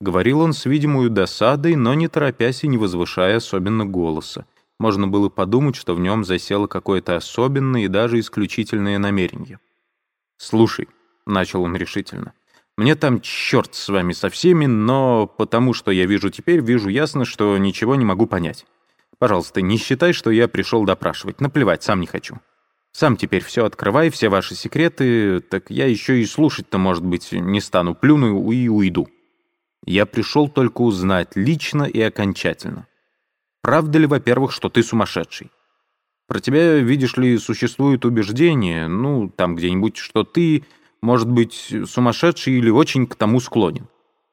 Говорил он с видимой досадой, но не торопясь и не возвышая особенно голоса. Можно было подумать, что в нем засело какое-то особенное и даже исключительное намерение. «Слушай», — начал он решительно, — «мне там черт с вами со всеми, но потому что я вижу теперь, вижу ясно, что ничего не могу понять. Пожалуйста, не считай, что я пришел допрашивать. Наплевать, сам не хочу. Сам теперь все открывай, все ваши секреты, так я еще и слушать-то, может быть, не стану, плюну и уйду». Я пришел только узнать, лично и окончательно. Правда ли, во-первых, что ты сумасшедший? Про тебя, видишь ли, существует убеждение, ну, там где-нибудь, что ты, может быть, сумасшедший или очень к тому склонен.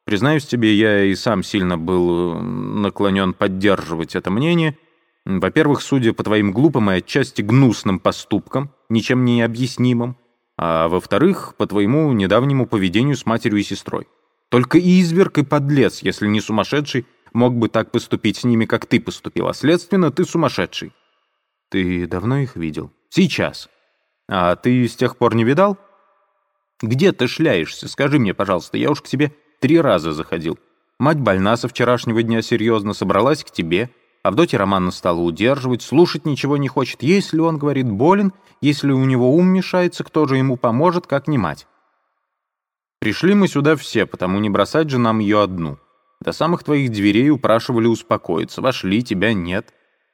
Признаюсь тебе, я и сам сильно был наклонен поддерживать это мнение. Во-первых, судя по твоим глупым и отчасти гнусным поступкам, ничем не объяснимым, а во-вторых, по твоему недавнему поведению с матерью и сестрой. Только изверг и подлец, если не сумасшедший, мог бы так поступить с ними, как ты поступил, а следственно, ты сумасшедший. Ты давно их видел? Сейчас. А ты с тех пор не видал? Где ты шляешься? Скажи мне, пожалуйста, я уж к тебе три раза заходил. Мать больна со вчерашнего дня серьезно, собралась к тебе. Авдотья Романна стала удерживать, слушать ничего не хочет. Если он, говорит, болен, если у него ум мешается, кто же ему поможет, как не мать? Пришли мы сюда все, потому не бросать же нам ее одну. До самых твоих дверей упрашивали успокоиться. Вошли, тебя нет.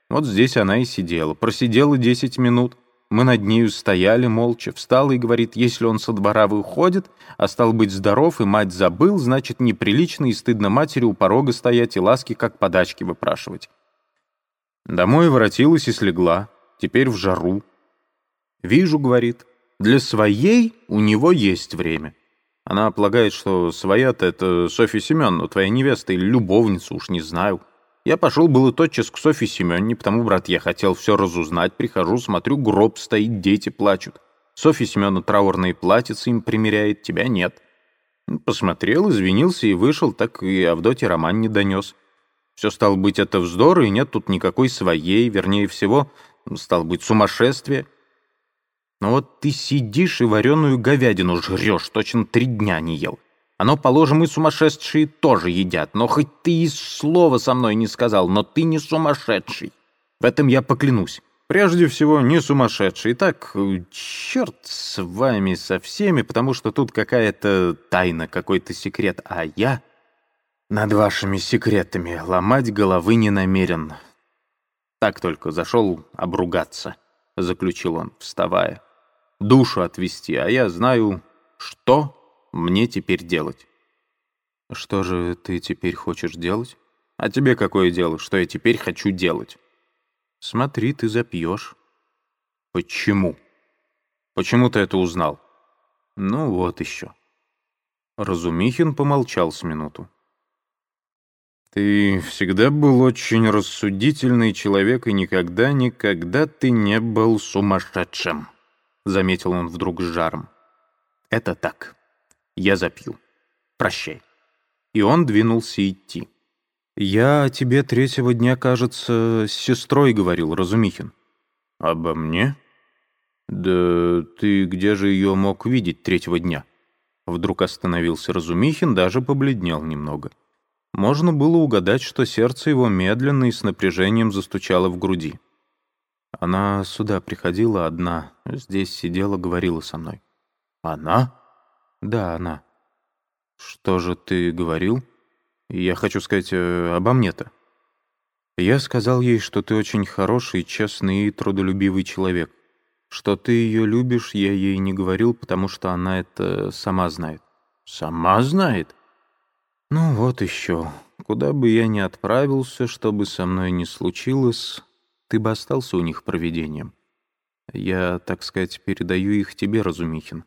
Вот здесь она и сидела. Просидела десять минут. Мы над нею стояли молча. Встала и говорит, если он со двора выходит, а стал быть здоров, и мать забыл, значит, неприлично и стыдно матери у порога стоять и ласки, как подачки, выпрашивать. Домой воротилась и слегла. Теперь в жару. «Вижу», — говорит, — «для своей у него есть время». Она полагает, что своя-то это Софья Семеновна, твоя невеста или любовница, уж не знаю. Я пошел было тотчас к Софье Семеновне, потому, брат, я хотел все разузнать. Прихожу, смотрю, гроб стоит, дети плачут. Софья Семеновна траурные платьица им примеряет, тебя нет. Посмотрел, извинился и вышел, так и Авдотья Роман не донес. Все стало быть это вздор, и нет тут никакой своей, вернее всего, стало быть сумасшествие. Но вот ты сидишь и вареную говядину жрешь, точно три дня не ел. Оно, положим, и сумасшедшие тоже едят, но хоть ты и слова со мной не сказал, но ты не сумасшедший. В этом я поклянусь. Прежде всего, не сумасшедший. Так, черт с вами со всеми, потому что тут какая-то тайна, какой-то секрет, а я над вашими секретами ломать головы не намерен. Так только зашел обругаться, — заключил он, вставая душу отвести, а я знаю, что мне теперь делать. Что же ты теперь хочешь делать? А тебе какое дело, что я теперь хочу делать? Смотри, ты запьешь. Почему? Почему ты это узнал? Ну вот еще. Разумихин помолчал с минуту. Ты всегда был очень рассудительный человек и никогда-никогда ты не был сумасшедшим. — заметил он вдруг с жаром. «Это так. Я запью. Прощай». И он двинулся идти. «Я о тебе третьего дня, кажется, с сестрой говорил, Разумихин». «Обо мне?» «Да ты где же ее мог видеть третьего дня?» Вдруг остановился Разумихин, даже побледнел немного. Можно было угадать, что сердце его медленно и с напряжением застучало в груди. Она сюда приходила одна, здесь сидела, говорила со мной. Она? Да, она. Что же ты говорил? Я хочу сказать, э, обо мне-то. Я сказал ей, что ты очень хороший, честный и трудолюбивый человек. Что ты ее любишь, я ей не говорил, потому что она это сама знает. Сама знает? Ну вот еще. Куда бы я ни отправился, что бы со мной ни случилось, ты бы остался у них провидением. Я, так сказать, передаю их тебе, Разумихин.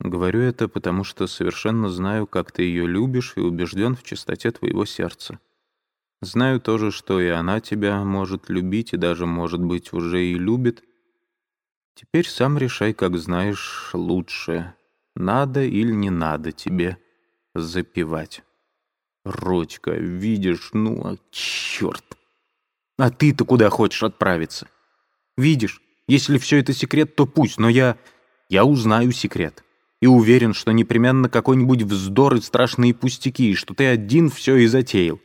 Говорю это, потому что совершенно знаю, как ты ее любишь и убежден в чистоте твоего сердца. Знаю тоже, что и она тебя может любить и даже, может быть, уже и любит. Теперь сам решай, как знаешь, лучше, надо или не надо тебе запивать. Родька, видишь, ну, а черт, а ты-то куда хочешь отправиться? Видишь, если все это секрет, то пусть, но я... я узнаю секрет. и уверен, что непременно какой-нибудь вздор и страшные пустяки, и что ты один все и затеял.